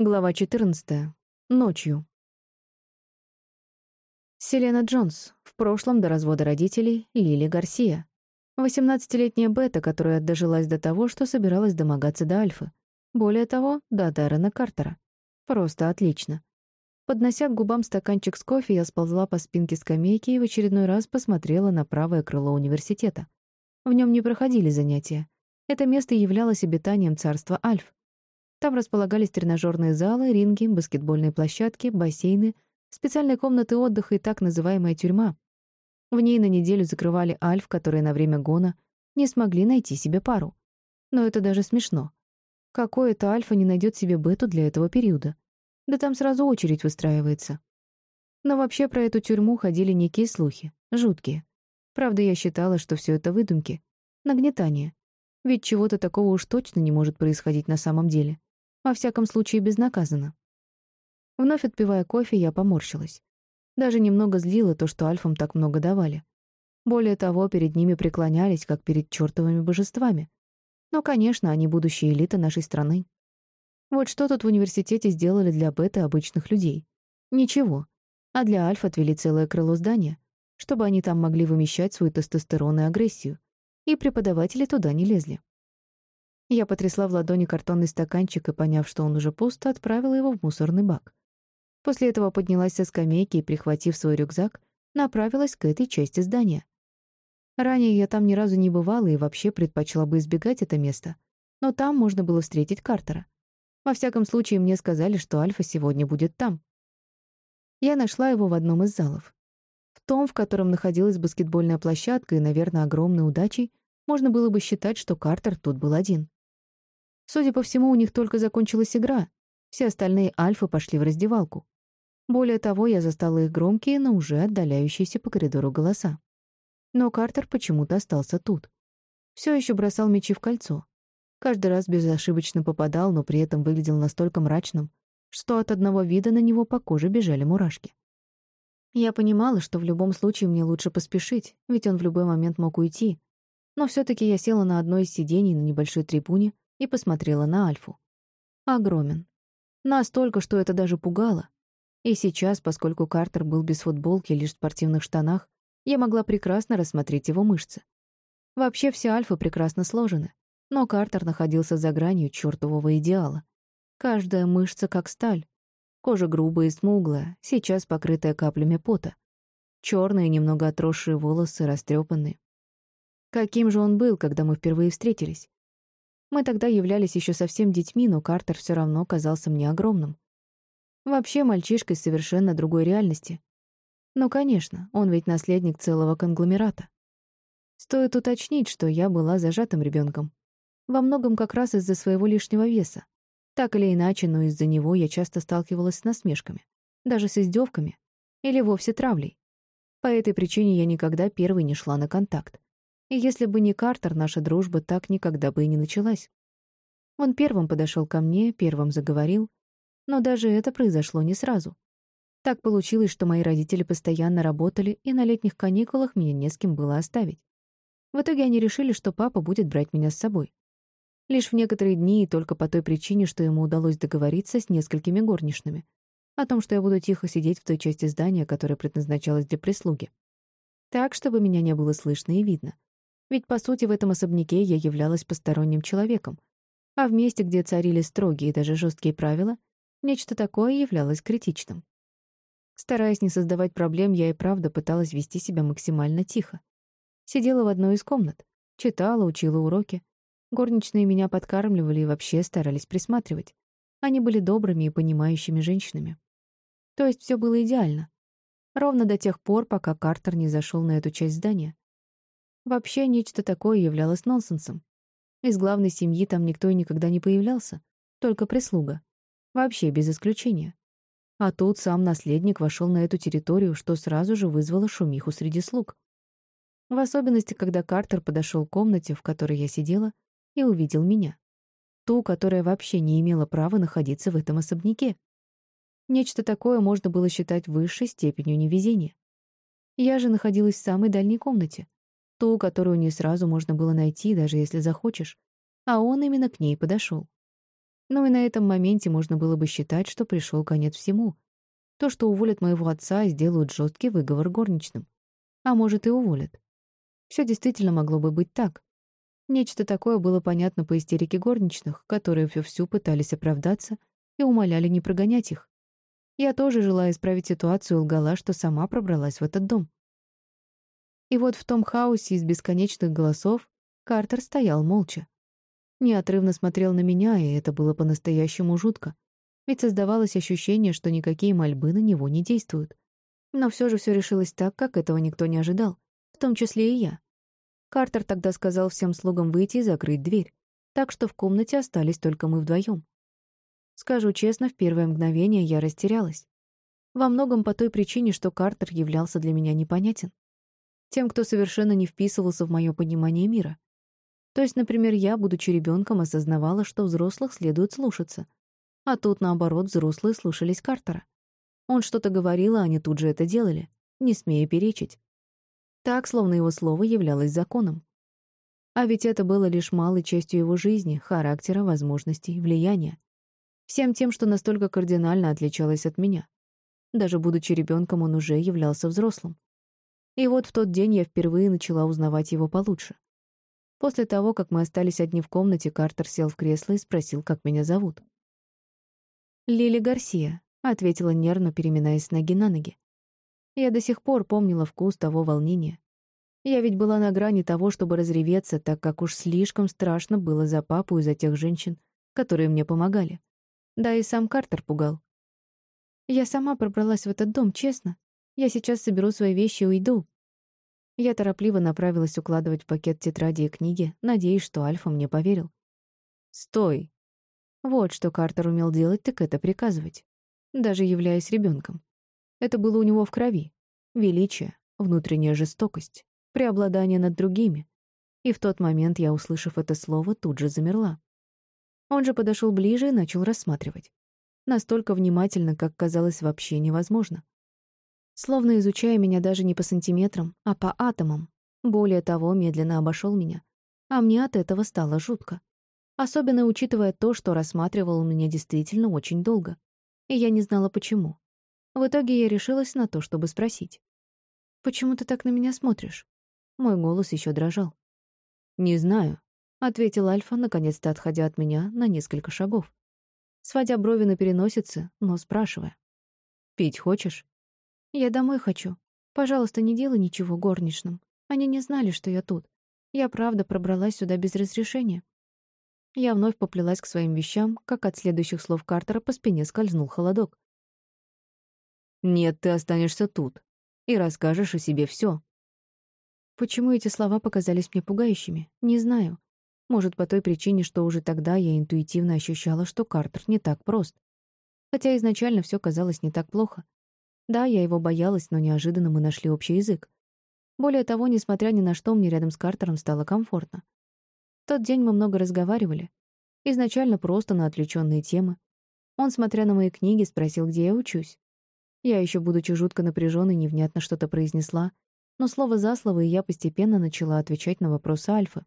Глава 14. Ночью. Селена Джонс, в прошлом до развода родителей Лили Гарсия. 18-летняя Бета, которая дожилась до того, что собиралась домогаться до Альфы. Более того, до Даррена Картера. Просто отлично. Поднося к губам стаканчик с кофе, я сползла по спинке скамейки и в очередной раз посмотрела на правое крыло университета. В нем не проходили занятия. Это место являлось обитанием царства Альф, там располагались тренажерные залы, ринги, баскетбольные площадки, бассейны, специальные комнаты отдыха и так называемая тюрьма. В ней на неделю закрывали альф, которые на время гона не смогли найти себе пару. Но это даже смешно. Какое-то альфа не найдет себе бету для этого периода. Да там сразу очередь выстраивается. Но вообще про эту тюрьму ходили некие слухи, жуткие. Правда, я считала, что все это выдумки, нагнетание. Ведь чего-то такого уж точно не может происходить на самом деле. Во всяком случае, безнаказанно. Вновь отпивая кофе, я поморщилась. Даже немного злило то, что альфам так много давали. Более того, перед ними преклонялись, как перед чертовыми божествами. Но, конечно, они будущая элита нашей страны. Вот что тут в университете сделали для беты обычных людей? Ничего. А для альфа отвели целое крыло здания, чтобы они там могли вымещать свой тестостерон и агрессию. И преподаватели туда не лезли. Я потрясла в ладони картонный стаканчик и, поняв, что он уже пуст, отправила его в мусорный бак. После этого поднялась со скамейки и, прихватив свой рюкзак, направилась к этой части здания. Ранее я там ни разу не бывала и вообще предпочла бы избегать это место, но там можно было встретить Картера. Во всяком случае, мне сказали, что Альфа сегодня будет там. Я нашла его в одном из залов. В том, в котором находилась баскетбольная площадка, и, наверное, огромной удачей, можно было бы считать, что Картер тут был один. Судя по всему, у них только закончилась игра. Все остальные альфы пошли в раздевалку. Более того, я застала их громкие, но уже отдаляющиеся по коридору голоса. Но Картер почему-то остался тут. Все еще бросал мячи в кольцо. Каждый раз безошибочно попадал, но при этом выглядел настолько мрачным, что от одного вида на него по коже бежали мурашки. Я понимала, что в любом случае мне лучше поспешить, ведь он в любой момент мог уйти. Но все таки я села на одно из сидений на небольшой трибуне и посмотрела на Альфу. Огромен. Настолько, что это даже пугало. И сейчас, поскольку Картер был без футболки, лишь в спортивных штанах, я могла прекрасно рассмотреть его мышцы. Вообще все альфы прекрасно сложены, но Картер находился за гранью чертового идеала. Каждая мышца как сталь. Кожа грубая и смуглая, сейчас покрытая каплями пота. Черные, немного отросшие волосы, растрепанные. Каким же он был, когда мы впервые встретились? Мы тогда являлись еще совсем детьми, но Картер все равно казался мне огромным. Вообще мальчишкой совершенно другой реальности. Но, конечно, он ведь наследник целого конгломерата. Стоит уточнить, что я была зажатым ребенком. Во многом как раз из-за своего лишнего веса. Так или иначе, но из-за него я часто сталкивалась с насмешками, даже с издевками или вовсе травлей. По этой причине я никогда первой не шла на контакт. И если бы не Картер, наша дружба так никогда бы и не началась. Он первым подошел ко мне, первым заговорил, но даже это произошло не сразу. Так получилось, что мои родители постоянно работали, и на летних каникулах меня не с кем было оставить. В итоге они решили, что папа будет брать меня с собой. Лишь в некоторые дни и только по той причине, что ему удалось договориться с несколькими горничными о том, что я буду тихо сидеть в той части здания, которая предназначалась для прислуги. Так, чтобы меня не было слышно и видно. Ведь, по сути, в этом особняке я являлась посторонним человеком, а в месте, где царили строгие и даже жесткие правила, нечто такое являлось критичным. Стараясь не создавать проблем, я и правда пыталась вести себя максимально тихо. Сидела в одной из комнат, читала, учила уроки. Горничные меня подкармливали и вообще старались присматривать. Они были добрыми и понимающими женщинами. То есть все было идеально. Ровно до тех пор, пока Картер не зашел на эту часть здания. Вообще, нечто такое являлось нонсенсом. Из главной семьи там никто и никогда не появлялся, только прислуга. Вообще, без исключения. А тут сам наследник вошел на эту территорию, что сразу же вызвало шумиху среди слуг. В особенности, когда Картер подошел к комнате, в которой я сидела, и увидел меня. Ту, которая вообще не имела права находиться в этом особняке. Нечто такое можно было считать высшей степенью невезения. Я же находилась в самой дальней комнате, Ту, которую не сразу можно было найти, даже если захочешь. А он именно к ней подошел. Но и на этом моменте можно было бы считать, что пришел конец всему. То, что уволят моего отца сделают жесткий выговор горничным. А может, и уволят. Все действительно могло бы быть так. Нечто такое было понятно по истерике горничных, которые вовсю пытались оправдаться и умоляли не прогонять их. Я тоже, желая исправить ситуацию, лгала, что сама пробралась в этот дом. И вот в том хаосе из бесконечных голосов Картер стоял молча. Неотрывно смотрел на меня, и это было по-настоящему жутко. Ведь создавалось ощущение, что никакие мольбы на него не действуют. Но все же все решилось так, как этого никто не ожидал, в том числе и я. Картер тогда сказал всем слугам выйти и закрыть дверь, так что в комнате остались только мы вдвоем. Скажу честно, в первое мгновение я растерялась. Во многом по той причине, что Картер являлся для меня непонятен. Тем, кто совершенно не вписывался в мое понимание мира. То есть, например, я, будучи ребенком, осознавала, что взрослых следует слушаться. А тут, наоборот, взрослые слушались Картера. Он что-то говорил, а они тут же это делали, не смея перечить. Так, словно его слово являлось законом. А ведь это было лишь малой частью его жизни, характера, возможностей, влияния. Всем тем, что настолько кардинально отличалось от меня. Даже будучи ребенком, он уже являлся взрослым. И вот в тот день я впервые начала узнавать его получше. После того, как мы остались одни в комнате, Картер сел в кресло и спросил, как меня зовут. «Лили Гарсия», — ответила нервно, переминаясь с ноги на ноги. Я до сих пор помнила вкус того волнения. Я ведь была на грани того, чтобы разреветься, так как уж слишком страшно было за папу и за тех женщин, которые мне помогали. Да и сам Картер пугал. Я сама пробралась в этот дом, честно. Я сейчас соберу свои вещи и уйду. Я торопливо направилась укладывать в пакет тетради и книги, надеясь, что Альфа мне поверил. «Стой!» Вот что Картер умел делать, так это приказывать. Даже являясь ребенком. Это было у него в крови. Величие, внутренняя жестокость, преобладание над другими. И в тот момент я, услышав это слово, тут же замерла. Он же подошел ближе и начал рассматривать. Настолько внимательно, как казалось вообще невозможно. Словно изучая меня даже не по сантиметрам, а по атомам. Более того, медленно обошел меня. А мне от этого стало жутко. Особенно учитывая то, что рассматривал меня действительно очень долго. И я не знала, почему. В итоге я решилась на то, чтобы спросить. «Почему ты так на меня смотришь?» Мой голос еще дрожал. «Не знаю», — ответил Альфа, наконец-то отходя от меня на несколько шагов. Сводя брови на переносице, но спрашивая. «Пить хочешь?» «Я домой хочу. Пожалуйста, не делай ничего горничным. Они не знали, что я тут. Я правда пробралась сюда без разрешения». Я вновь поплелась к своим вещам, как от следующих слов Картера по спине скользнул холодок. «Нет, ты останешься тут и расскажешь о себе все. Почему эти слова показались мне пугающими, не знаю. Может, по той причине, что уже тогда я интуитивно ощущала, что Картер не так прост. Хотя изначально все казалось не так плохо. Да, я его боялась, но неожиданно мы нашли общий язык. Более того, несмотря ни на что, мне рядом с Картером стало комфортно. В тот день мы много разговаривали. Изначально просто на отвлеченные темы. Он, смотря на мои книги, спросил, где я учусь. Я еще, будучи жутко напряженной, невнятно что-то произнесла, но слово за слово, и я постепенно начала отвечать на вопросы Альфы.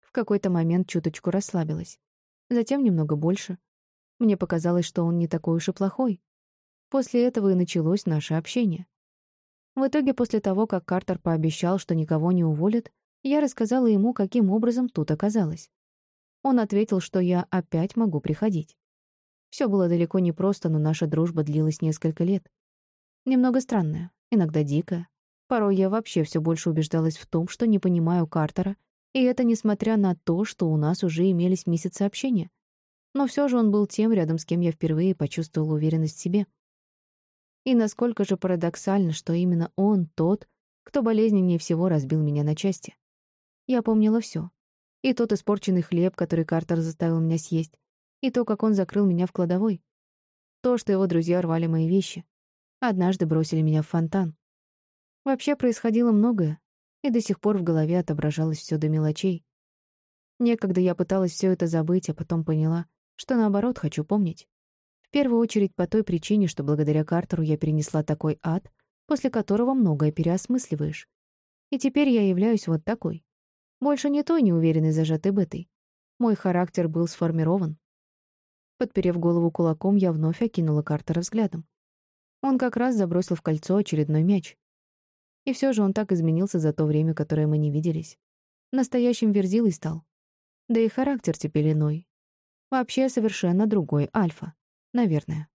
В какой-то момент чуточку расслабилась. Затем немного больше. Мне показалось, что он не такой уж и плохой. После этого и началось наше общение. В итоге, после того, как Картер пообещал, что никого не уволит, я рассказала ему, каким образом тут оказалась. Он ответил, что я опять могу приходить. Все было далеко не просто, но наша дружба длилась несколько лет. Немного странная, иногда дикая. Порой я вообще все больше убеждалась в том, что не понимаю Картера и это несмотря на то, что у нас уже имелись месяцы общения. Но все же он был тем, рядом с кем я впервые почувствовала уверенность в себе. И насколько же парадоксально, что именно он тот, кто болезненнее всего разбил меня на части. Я помнила все. И тот испорченный хлеб, который Картер заставил меня съесть, и то, как он закрыл меня в кладовой. То, что его друзья рвали мои вещи. Однажды бросили меня в фонтан. Вообще происходило многое, и до сих пор в голове отображалось все до мелочей. Некогда я пыталась все это забыть, а потом поняла, что наоборот хочу помнить. Первую очередь по той причине, что благодаря Картеру я перенесла такой ад, после которого многое переосмысливаешь. И теперь я являюсь вот такой. Больше не той неуверенной зажатой бетой. Мой характер был сформирован. Подперев голову кулаком, я вновь окинула Картера взглядом. Он как раз забросил в кольцо очередной мяч. И все же он так изменился за то время, которое мы не виделись. Настоящим верзилой стал. Да и характер теперь иной. Вообще совершенно другой Альфа. Наверное.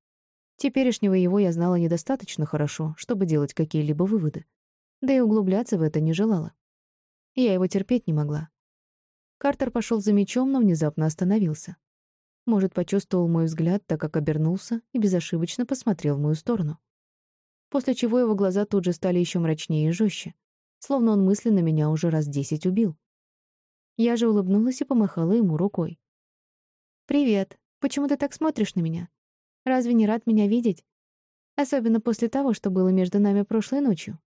Теперешнего его я знала недостаточно хорошо, чтобы делать какие-либо выводы. Да и углубляться в это не желала. Я его терпеть не могла. Картер пошел за мечом, но внезапно остановился. Может, почувствовал мой взгляд, так как обернулся и безошибочно посмотрел в мою сторону. После чего его глаза тут же стали еще мрачнее и жестче, словно он мысленно меня уже раз десять убил. Я же улыбнулась и помахала ему рукой. «Привет. Почему ты так смотришь на меня? Разве не рад меня видеть? Особенно после того, что было между нами прошлой ночью».